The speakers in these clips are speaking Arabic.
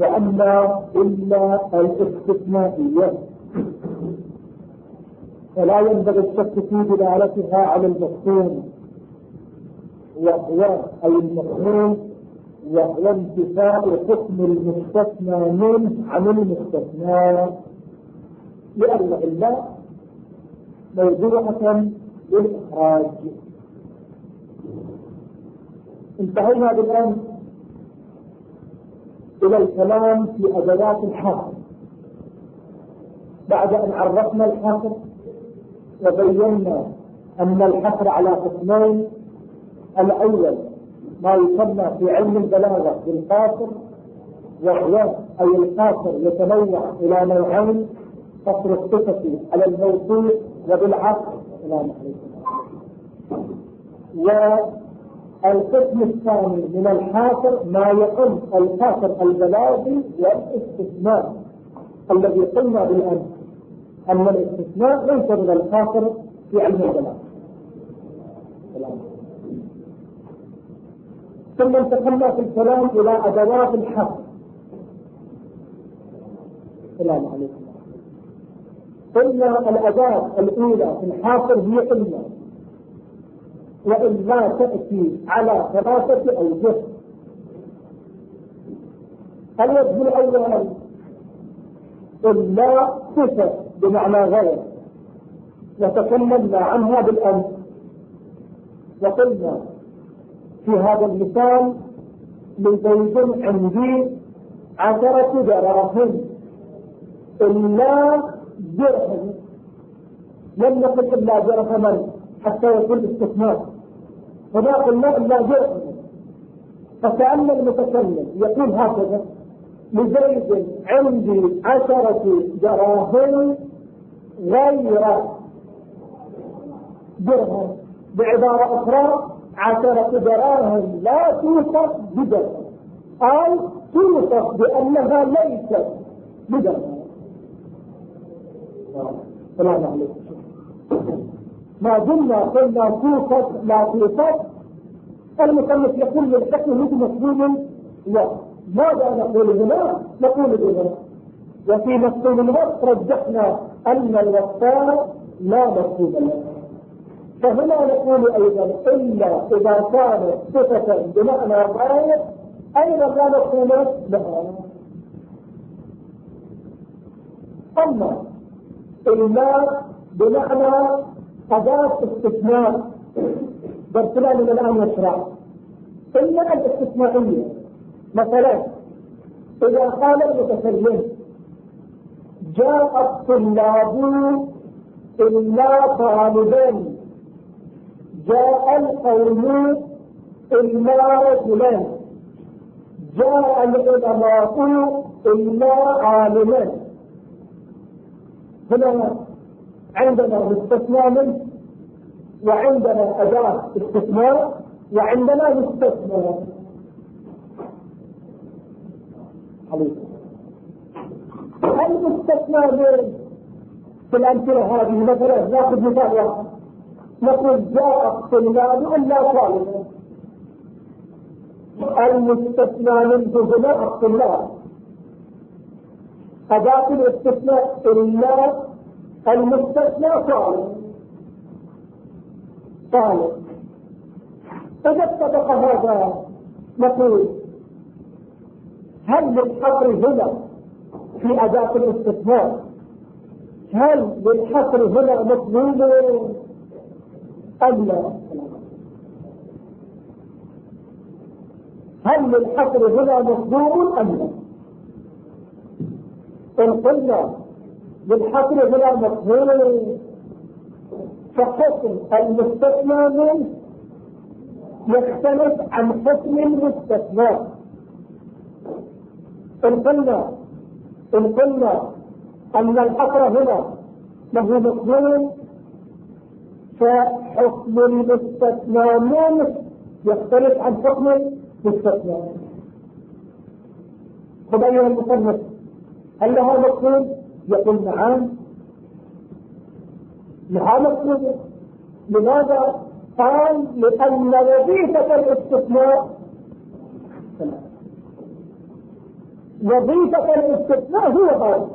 وأما إلا الاستثنائية فلا ينبغي الشك في دلالتها على المفهوم وهو أي المفهوم وهو انتفاء حكم المستثنى منه عن المستثنى. لأن إلا موضوعة للإخراج. انتهينا بالآن إلى الكلام في أدوات الحصر بعد أن عرفنا الحصر وبينا أن الحصر على قسمين الأول ما يسمى في علم البلاغة بالقاصر وهو أي القاصر يتنوع إلى نوعين قصر الصفة على الموصول وبالعقل. السلام عليكم. القسم الثاني من الحاصر ما يقل الحاصر البلاغي والاستثناء الذي قلنا بالأمس. أن الاستثناء ليس من الحاصر في علم البلاغ. ثم انتقلنا في الكلام إلى أدوات الحصر السلام عليكم. قلنا الأداة الأولى في الحاصر هي إما وإلا تأتي على ثلاثة أوجه الوجه الأول إلا صفة بمعنى غير؟ وتكلمنا عنها بالأمس وقلنا في هذا المثال لزيد عندي عشرة دراهم. إلا درهم لم نقل إلا درهما حتى يكون استثناء. فما قلنا إلا جرم فكأن المتكلم يقول هكذا لزيد عندي عشرة دراهم غير درهم بعبارة أخرى عشرة دراهم لا توصف بدرهم أو توصف بأنها ليست بدرهم السلام عليكم. ما دمنا قلنا توصف لا توصف المصنف يقول للحكم مثل مفهوم لا ماذا نقول هنا؟ نقول هنا وفي مفهوم الوقت رجحنا أن الوقتان لا له فهنا نقول أيضا إلا إذا كانت صفة بمعنى غايه أيضا لا مفهوم لها أما إلا بمعنى أداة استثناء. بارتلاء من الآن يشرع. إلا الاستثنائية مثلا إذا قال المتكلم جاء الطلاب إلا طالبين جاء القوم إلا رجلان جاء العلماء إلا عالمان هنا عندنا مستثنى وعندنا أداة استثناء وعندنا مستثنى المستثنى من في الأمثلة هذه مثلا نأخذ مثال واحد. نقول جاء الطلاب إلا طالبا المستثنى منه هنا الطلاب أداة الاستثناء إلا المستثنى طالب طالب فإذا اتفق هذا نقول هل للحصر هنا في أداة الاستثناء هل للحصر هنا مطلوب أم لا؟ هل للحصر هنا مطلوب أم لا؟ إن قلنا بالحصر بلا مفهوم فحكم المستثنى منه يختلف عن حكم المستثنى. إن قلنا إن قلنا أن الحصر هنا له مفهوم فحكم المستثنى منه يختلف عن حكم المستثنى. خذ أيها المصنف هل لها مفهوم يقول نعم. لها مطلوبة لماذا؟ قال لأن وظيفة الاستثناء وظيفة الاستثناء هو هذا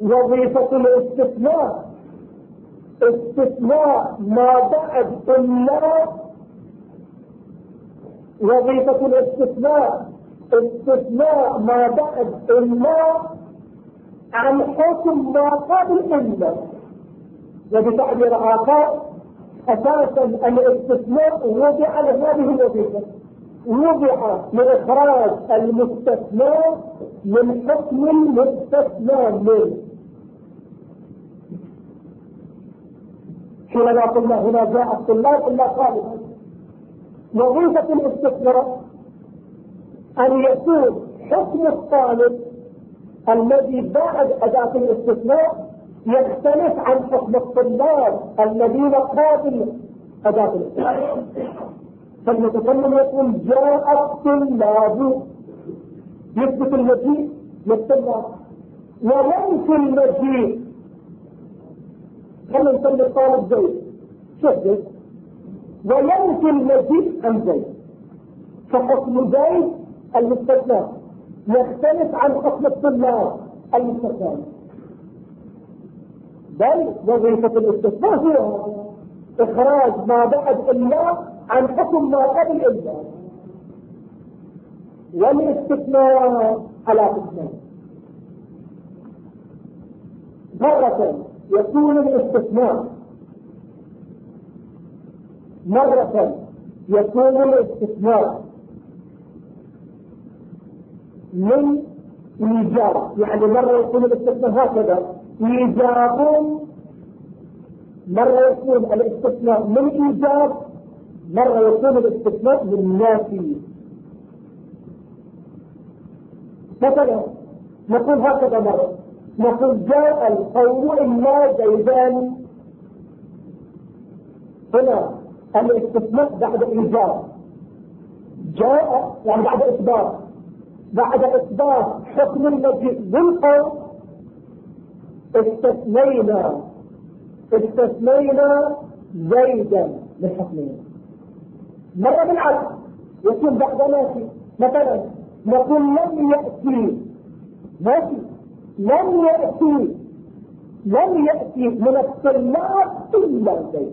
وظيفة الاستثناء استثناء ما بعد إلا وظيفة الاستثناء استثناء ما بعد إلا حكم ما قبل إلا. وبتعبير آخر أساسا الاستثناء وضع لهذه الوظيفة. وضع لإخراج المستثنى من حكم المستثنى منه حينما قلنا هنا جاء الطلاب إلا طالبا وظيفة الاستثمار أن يكون حكم الطالب الذي بعد أداة الاستثمار يختلف عن حكم الطلاب الذين قابل أداة الاستثمار فالمتكلم يقول جاء الطلاب. يثبت المجيء للطلاب. وينفي المجيء. خلينا نسمي الطالب زيد؟ شوف زيد. وينفي المجيء عن زيد؟ فحكم زيد المستثنى. يختلف عن حكم الطلاب. المستثنى بل وظيفة الاستثناء هو إخراج ما بعد إلا عن حكم ما قبل إلا. والاستثناء على قسمين مرة يكون الاستثناء. مرة يكون الاستثناء. من إيجاب يعني مرة يكون الاستثناء هكذا. إيجاب مرة يكون الاستثناء من إيجاب مرة يكون الاستثناء من نافي مثلا نقول هكذا مرة. نقول جاء القوم إلا زيدان هنا الاستثناء بعد إيجاب جاء يعني بعد إثبات بعد إثبات حكم المجيء بالقول استثنينا استثنينا زيدا من حكمه مرة بالعكس يكون بعد نافي مثلا نقول لم يأتي. ماشي لم يأتي. لم يأتي من الطلاب إلا زيد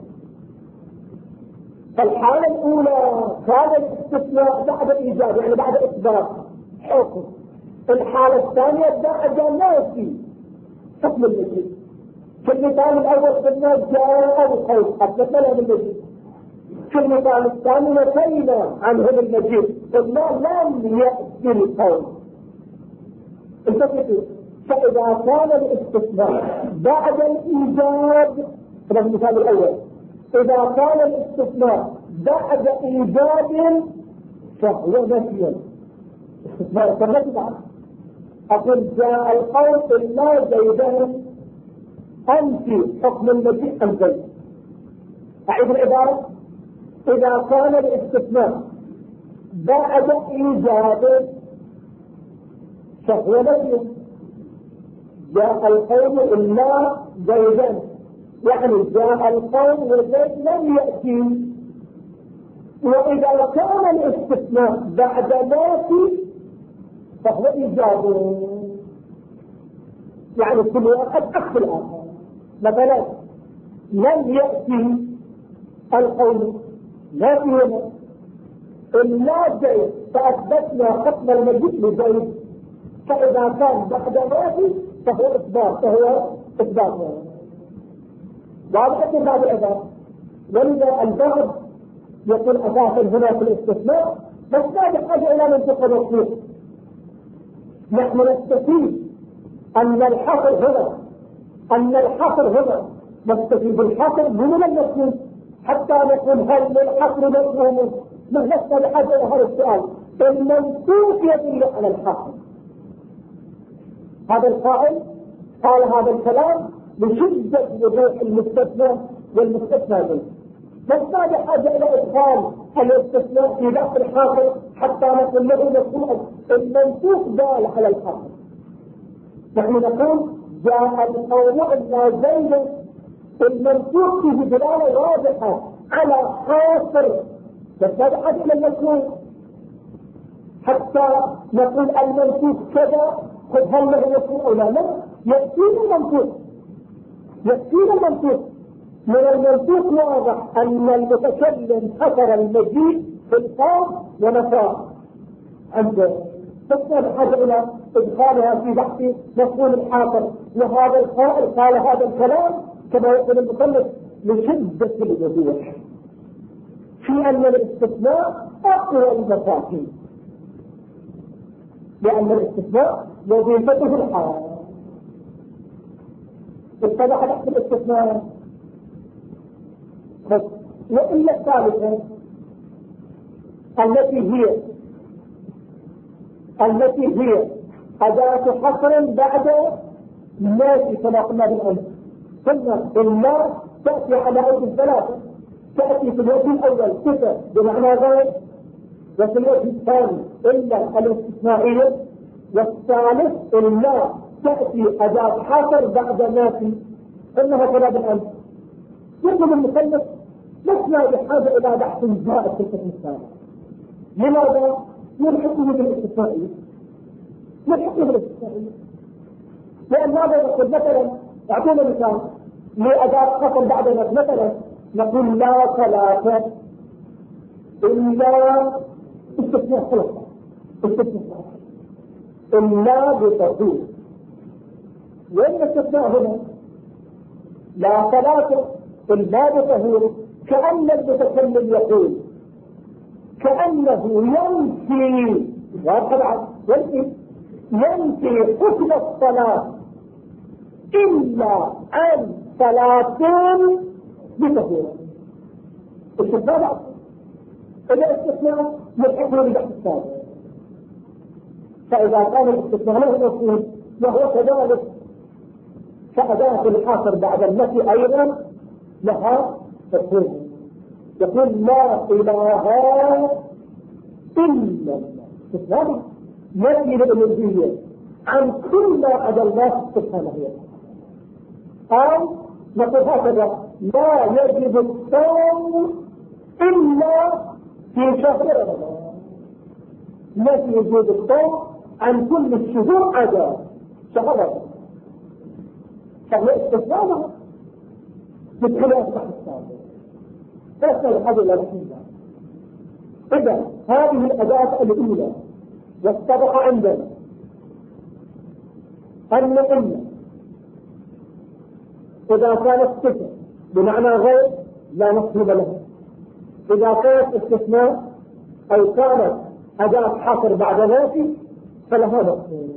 فالحالة الأولى كان الاستثناء بعد الإيجاب يعني بعد إثبات. حكم الحالة الثانية بعد نافي حكم المجيد في المثال الأول قلنا جاء الخوف أثبتنا لهم المجيد في المثال الثاني نفينا عنهم المجيد قلنا لم يأتي الخوف التفتوا فإذا كان الاستثناء بعد الإيجاب هذا المثال الأول. إذا كان الاستثناء بعد إيجاب فهو نفي أقول جاء القول إلا زيدان أنت حكم المجيء أم زيد أعيد العبارة. إذا كان الاستثناء بعد إيجاب فهو نفي جاء القوم إلا زيدا يعني جاء القوم وزيد لم يأتي. وإذا كان الاستثناء بعد نافي فهو إيجاب. يعني كل واحد أخذ الآخر. مثلا لم يأتي القوم لا هنا إلا زيد فأثبتنا حكم المجيء لزيد. فإذا كان بعد نافي فهو إثبات فهو إثبات. واضح في باب الإثبات ولذا البعض يكون أساسا هنا في الاستثناء بس لا يحتاج إلى منطقة مطلوب نحن نستفيد أن الحصر هنا أن الحصر هنا. نستفيد الحصر من المفهوم حتى نقول هل للحصر مفهوم؟ من لسنا بحاجة هذا السؤال. المنطوق يدل على الحصر. هذا القائل قال هذا الكلام بشدة وضوح المستثنى والمستثنى به بس ما بحاجة إلى إدخال الاستثناء في لفظ الحاصل حتى نقول له مفهوم المنطوق دال على الحاصل نحن نقول جاء القوم إلا زيد المنطوق فيه دلالة واضحة على حاصر. تتبعد إلى المذكور حتى نقول المنطوق كذا قد هل له مفهوم أو لا؟ لا. يكفينا المنطوق. يكفينا المنطوق. من المنطوق واضح أن المتكلم حصر المجيء في القام ونفاه عنده تسمى بحاجة إلى إدخالها في بحث مفهوم الحاصر وهذا القائل قال هذا الكلام كما يقول المصنف لشدة الوضوح. في أن الاستثناء أقوى المفاهيم. لأن الاستثناء وظيفته الحال اتضح تحت الاستثناء. وإلا الثالثة التي هي التي هي أداة حصر بعد الناس كما قلنا بالأمس قلنا الناس تأتي على أيدي الثلاثة. تأتي في الوجه الأول صفة بمعنى غير وفي الوجه الثاني إلا الاستثنائية والثالث إلا تأتي أداة حصر بعد نافي إنها كما بالأمس يقول المثلث لسنا بحاجة إلى بحث زائد في الثاني؟ لماذا؟ يلحقه بالاستثنائية يلحقه بالاستثنائية لأن ماذا يقول مثلا أعطونا مثال لأداة قسم بعد مثلا نقول لا صلاة إلا استثناء خلص استثناء إلا بتطهير وين الاستثناء هنا؟ لا صلاة إلا بطهير كأن المتكلم يقول. كأنه ينفي. طبعا. ينفي. ينفي حكم الصلاة. إلا عن صلاتين بطهيرة استثناء إذا استثناء يلحقه ببحث الثاني فإذا كان الاستثناء له مفهوم وهو كذلك. فأداة الحاصر بعد النفي أيضا لها مفهوم يقول لا إله إلا الله. نفي الألوهية عن كل ما عدا الله سبحانه وتعالى. أو نقول هكذا لا يجب الصوم إلا في شهر رمضان. نفي وجود الصوم عن كل الشهور عدا شهر رمضان. فهي استثناء بخلاف بحث فيحتاج الحاجة إلى إذا هذه الأداة الأولى واتضح عندنا أن إن إذا كانت صفة بمعنى غير لا مفهوم له إذا كانت استثناء أو كانت أداة حصر بعد نافي فلها مفهوم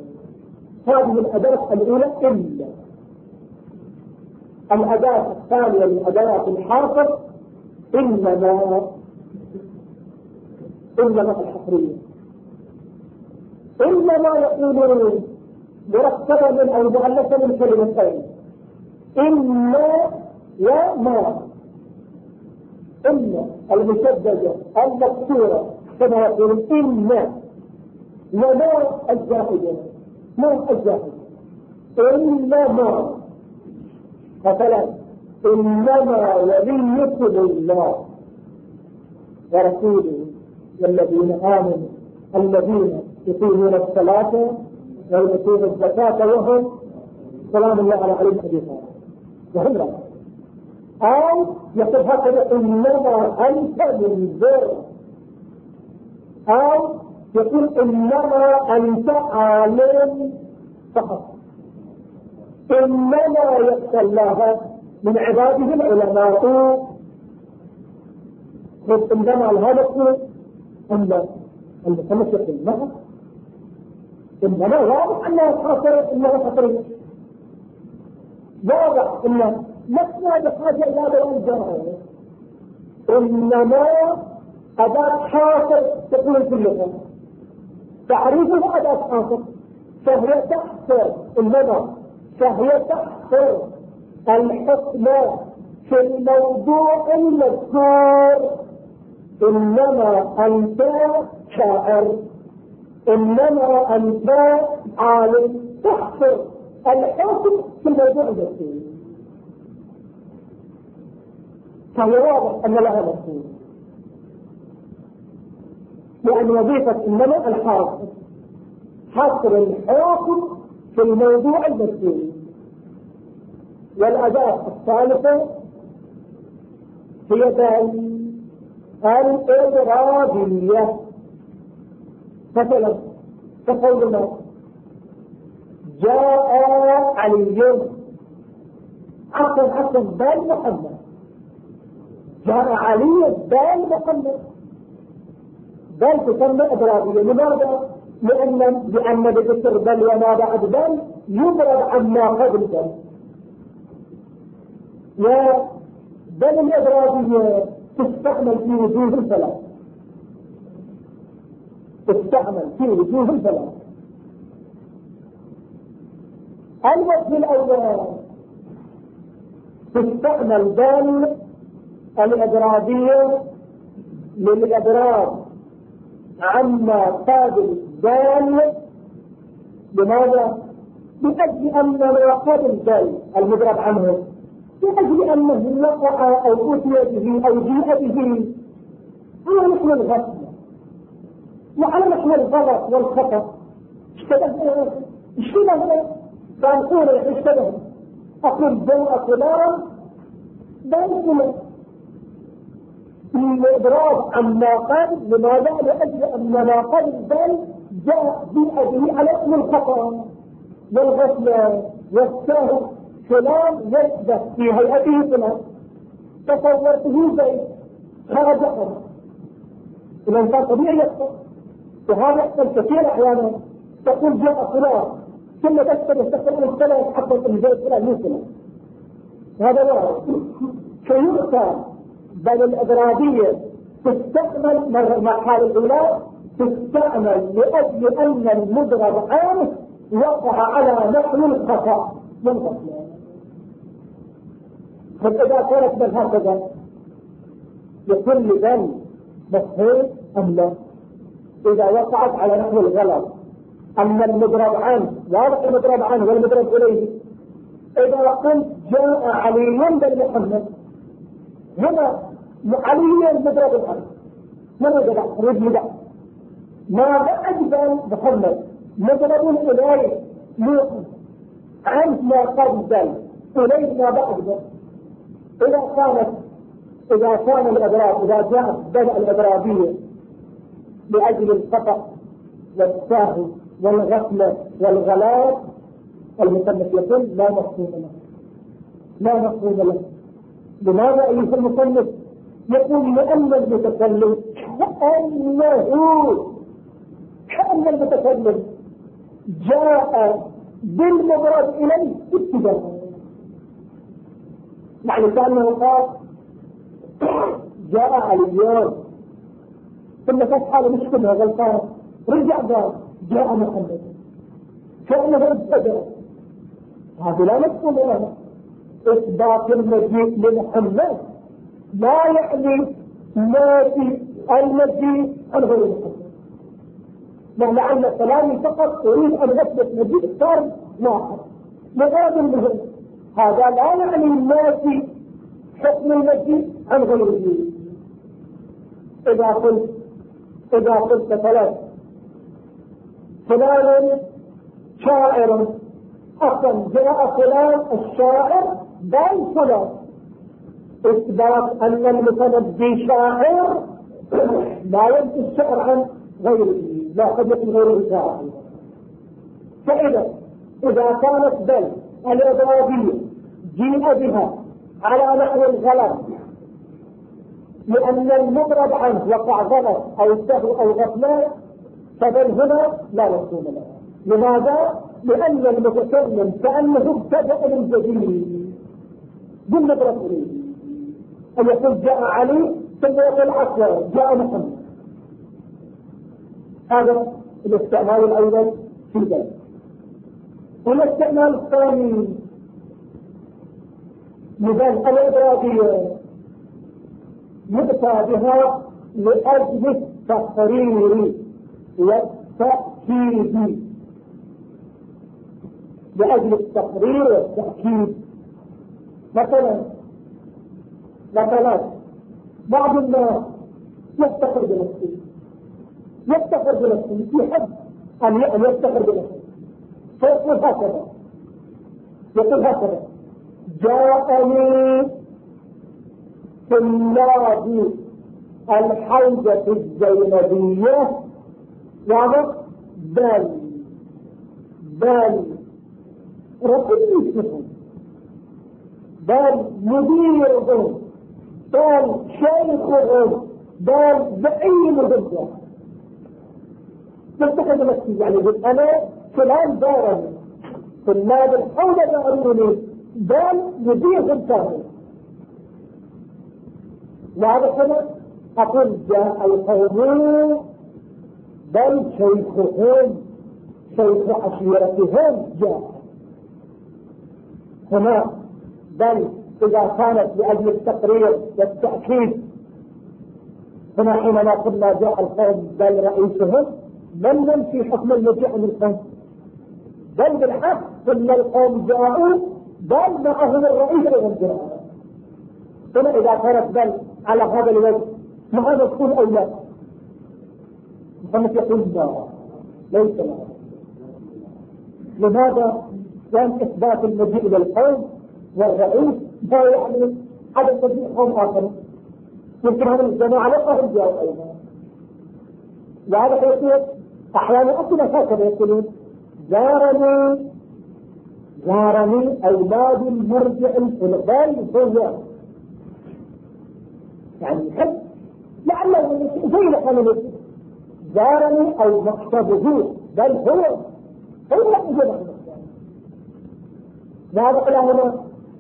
هذه الأداة الأولى إلا الأداة الثانية من أداة الحاصر إنما إنما الحصرية إنما يقولون مركبة من أو مؤلفة من كلمتين. إما وما إن المشددة المكسورة كما يقول إن وما الزاهدة؟ ما الزاهدة؟ إنما مثلا إنما وليكم الله ورسوله والذين آمنوا الذين يقيمون الصلاة ويؤتون الزكاة وهم سلام الله على علي أبي طالب وهم أو يقول هكذا إنما أنت منذر أو يقول إنما أنت عالم فقط. إنما يخشى الله من عباده العلماء. بس إنما الهدف عند المتمسك بالنهر إنما واضح أنها خاطرة إنها خاطرة واضح إن لسنا بحاجة إلى بيان جاهل إنما أداة حاصر تقول في اللغة. تعريفها أداة حاصر فهي تحصر إنما فهي تحصر الحكم في الموضوع المذكور إنما أنت شاعر. إنما أنت عالم. تحصر الحكم في الموضوع المذكور فهو واضح أن لها مفهوم لأن وظيفة إنما الحاصل حصر الحاكم في الموضوع المذكور والأداة الثالثة هي الإضرابية مثلا تقولنا جاء علي. عقل عقل بال محمد. جاء علي بال محمد. بل تسمى إضرابية لماذا؟ لأن لأن بذكر بل وما بعد بل يضرب عما قبل بل بل الإضرابية تستعمل في وجوه الثلاث تستعمل في وجوه الثلاث الوجه الأول تستعمل بل الإضرابية للإضراب عما قابل دال لماذا؟ لأجل أن ما قابل دال المضرب عنه. لأجل أنه وقع أو أتي به أو جيء به على نحو الغفلة وعلى نحو الغلط والخطأ اشتبه اشتبه فنقول اشتبه أقول جاء فلان بل الإضراب عما قال لماذا؟ لأجل أن ما قال بل جاء بأجله على اسم الخطأ. والغفلة والسهو فلان يشبه في هيئته فلان. تصورته زيد هذا أمر. الإنسان طبيعي يخطأ وهذا يحصل كثير أحيانا. تقول جاء فلان. ثم تكتب تكتب الثلاث حتى تقول زيد فلان مو فلان هذا واحد. فيؤتى بل الإضرابية تستعمل مرحلة الأولى. تستعمل لأجل أن المضرب عنه وقع على نحو الخطأ. من فإذا كانت بل هكذا. لكل بل مفهوم أم لا؟ إذا وقعت على نحو الغلط أن المضرب عنه واضح المضرب عنه والمضرب إليه. إذا قلت جاء علي بن محمد هنا علي المضرب الأرض من وجد رجل ما أجبل محمد مضرب إليه موقف عنه ما قبل إليه ما بعد إذا كانت إذا كان الإضراب إذا جاءت بدء الإضرابية لأجل الخطأ والسهو والغفلة والغلاط المصنف يقول لا مفهوم له. لا مفهوم له. لماذا أيها المصنف؟ يقول لأن المتكلم كأنه كأن المتكلم جاء بالمضرب إليه ابتداء. يعني كأنه قال جاء عليان ثم فتح مشكلة غلطان. رجع قال جاء محمد. كأنه ابتدأ هذا لا مفهوم له إثبات المجيء لمحمد. لا يعني ما في المجيء عن غير محمد. لعل كلامي فقط أريد أن أثبت مجيء فرد واحد. مغاد المهم هذا لا يعني ما في حكم المجيء عن غيره إذا قلت إذا قلت ثلاث فلان شاعر أصلا جاء فلان الشاعر بل فلان. إثبات أن المتنبي شاعر لا ينفي الشعر عن غيره لا قد يكون غيره شاعر فإذا إذا كانت بل الإضرابية جيء بها على نحو الغلط. لأن المضرب عنه وقع غلط أو سهو أو غفلة فبل هنا لا مفهوم له لماذا؟ لأن المتكلم كأنه ابتدأ من جديد. بالمضرب إليه. أن يقول جاء علي ثم يقول عفوا جاء محمد. هذا الاستعمال الأول في ذلك والاستعمال الثاني لبن الإبرادية يؤتى بها لأجل التقرير والتأكيد. لأجل التقرير والتأكيد. مثلا مثلا بعض الناس يفتخر بنفسه يفتخر بنفسه يحب أن يفتخر بنفسه فيقول هكذا. يقول هكذا. جاءني طلاب الحوزة الزينبية واضح بل بل رئيسهم بل مديرهم بل شيخهم بل زعيمهم تتخذ نفسي يعني أنا فلان دارني طلاب الحوزة داروني بل مديرهم كامل وهذا كذا أقول جاء القوم بل شيخهم شيخ عشيرتهم جاء. هنا بل إذا كانت لأجل التقرير والتأكيد. هنا حينما قلنا جاء القوم بل رئيسهم لم ننفي حكم المجيء من القوم. بل بالحق ثم القوم جاءوا بل معهم الرئيس أيضا هنا إذا كانت بل على هذا الوجه ماذا تكون لا؟ محمد يقول لا ليس لا. لماذا؟ كان إثبات المجيء للقوم والرئيس ما يعني عدم مجيء قوم آخر. يمكن هذا الجماعة لا فهم جاءوا أيضا وهذا يقول أحيانا أصلا هكذا يقولون زارني زارني أولاد المرجع الفلبال هو يعني يحب لعله زي كانوا زارني أو مقصده بل هو. هو يجب ماذا قال هنا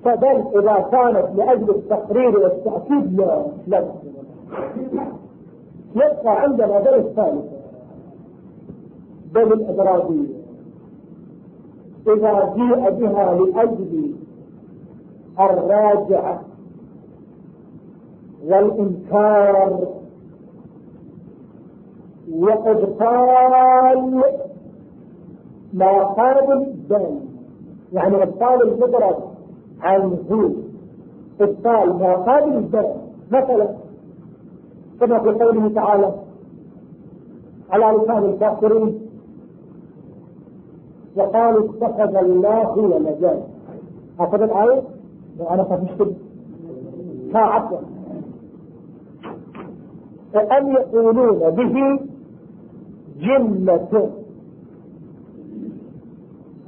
فبل إذا كانت لأجل التقرير والتأكيد لا لا. يبقى عندنا بل الثالث بل الإدراجية. إذا جيء بها لأجل الراجعة والإنكار وإبطال ما قابل الدم. يعني إبطال المدرج عنه إبطال ما قابل الدم. مثلا كما في قوله تعالى على لسان الكافرين وقالوا اتخذ الله ولدا. هكذا الآية؟ وأنا فهمت. عفوا. فأن يقولون به جنة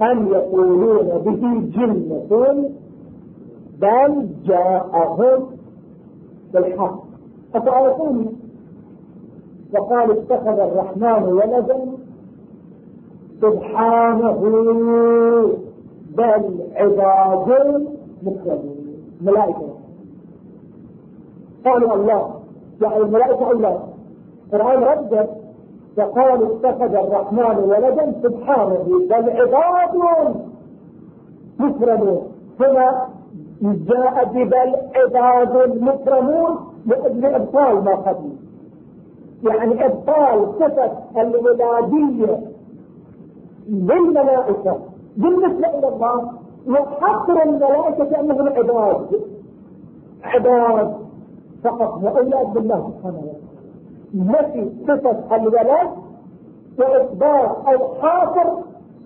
أن يقولون به جنة بل جاءهم بالحق. أفعلتون وقال اتخذ الرحمن ولدا. سبحانه بل عباد مكرمون ملائكة. قالوا الله. يعني الملائكة لا القرآن رد. فقال اتخذ الرحمن ولدا سبحانه. بل عباد مكرمون هنا جاء ببل عباد مكرمون لأجل إبطال ما قبل. يعني إبطال صفة الولادية للملائكة بالنسبة إلى الله وحصر الملائكة أنهم عباد. عباد فقط وأولاد بالله سبحانه وتعالى. نفي صفة الولاد وإثبات أو حاصر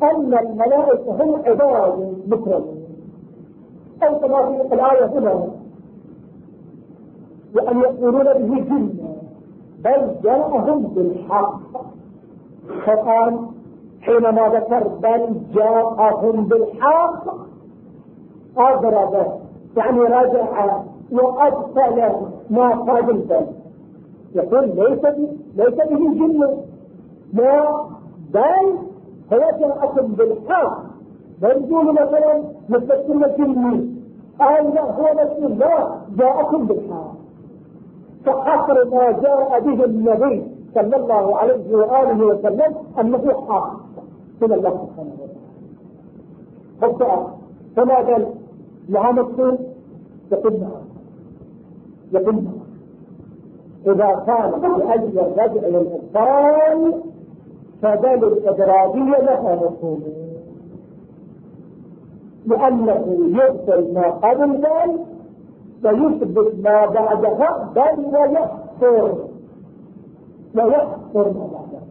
أن الملائكة هم عباد مكرمين أو كما في الآية هنا وأن يقولون به جنة بل جاءهم بالحق. فقال حينما ذكر بل جاءهم بالحق أضرب يعني رجع وأبطل ما قاد البل يقول ليس ليس به جن. لا بل هو جاءكم بالحق. بل يقول مثلا مستقيم الجن. قال لا هو نفس الله جاءكم بالحق. فحصر ما جاء به النبي. صلى الله عليه وآله وسلم أنه حق من الله سبحانه وتعالى. فما قال لها مقصود يقول نعم. يقول إذا كان لأجل الرجع للإبطال فبل الإدراجية لها مفهوم لأنه يبطل ما قبل ذلك ويثبت ما بعدها بل ويحصر. ويحصر ما بعدها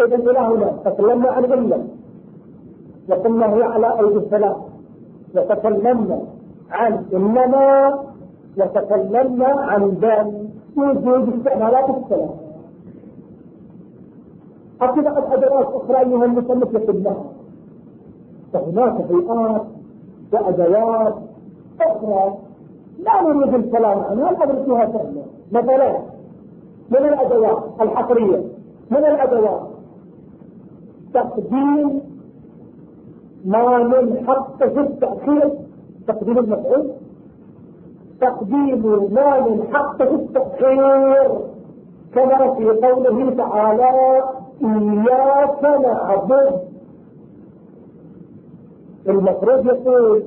إذا إلى هنا تكلمنا عن علم وقلنا هي على أيدي الثلاث وتكلمنا عن إنما وتكلمنا عن بال وجود استعمالات الثلاث حتى قد أدوات أخرى أيها المصنف يقول لها فهناك هيئات وأدوات أخرى لا نريد الكلام عنها فيها سهلة مثلا من الأدوات الحصرية؟ من الأدوات؟ تقديم ما من حقه التأخير تقديم المفعول؟ تقديم ما من حقه التأخير كما في قوله تعالى إياك نعبد. المفروض يقول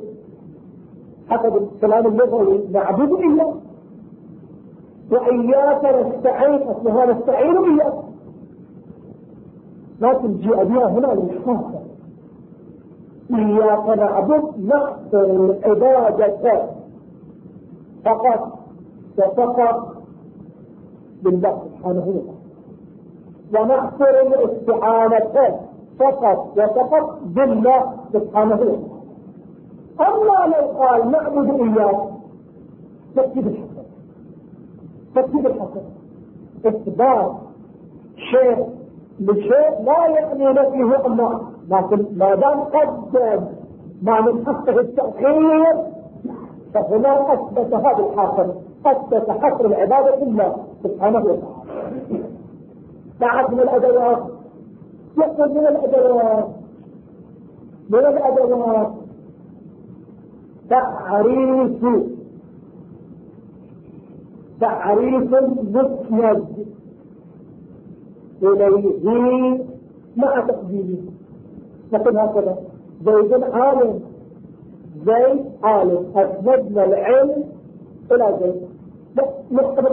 حسب الكلام اللغوي نعبد إياك وإياك نستعين أصلها نستعين إياك لكن جاء بها هنا للحاصل. إياك نعبد نحصر العبادة. فقط وفقط بالله سبحانه وتعالى. ونحصر الاستعانة. فقط وفقط بالله سبحانه وتعالى. أما لو قال نعبد إياك تكتب الحسن تكتب الحسن. إثبات شيء لشيء لا يعني نفيه الله. لكن ما دام قدم ما من حقه التأخير فهنا أثبت هذا الحاصل أثبت حصر العبادة لله سبحانه وتعالى. بعد من الأدوات يقول من الأدوات من الأدوات. تعريف تعريف مسند إليه مع تقديمه نقول هكذا. زيد عالم زيد عالم. أسندنا العلم إلى زيد. مقدم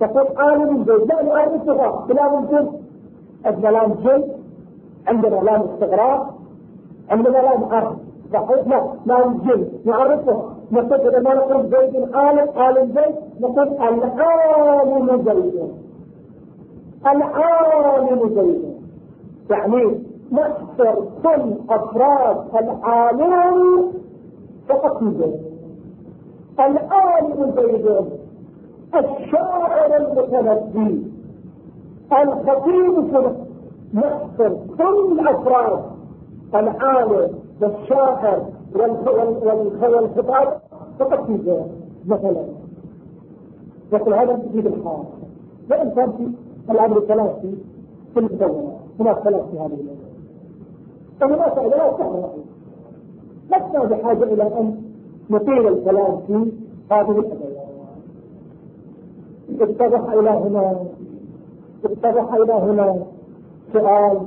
تقول عالم زيد. لا نعرفها بلا ممكن عندنا لام جن عندنا لام استغراق. عندنا لام عرف صحيح لا لام جن نعرفها نقول إذا ما نقول زيد عالم عالم زيد نقول العالم زيد العالم زيد يعني نحصر كل أفراد العالم فقط زيد العالم زيد الشاعر المتنبي. الخطيب نحصر كل أفراد العالم. والشاعر والخطاب فقط في زيد مثلا. يقول هذا تفيد الحال وان كان في الأمر ثلاث في المدونة هناك ثلاث في هذه المدونة فهناك أدوات سهلة لسنا بحاجة إلى أن نطيل الكلام في هذه الأدوات اتضح إلى هنا اتضح إلى هنا سؤال.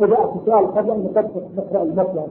أتى سؤال قبل أن نقرأ المطلب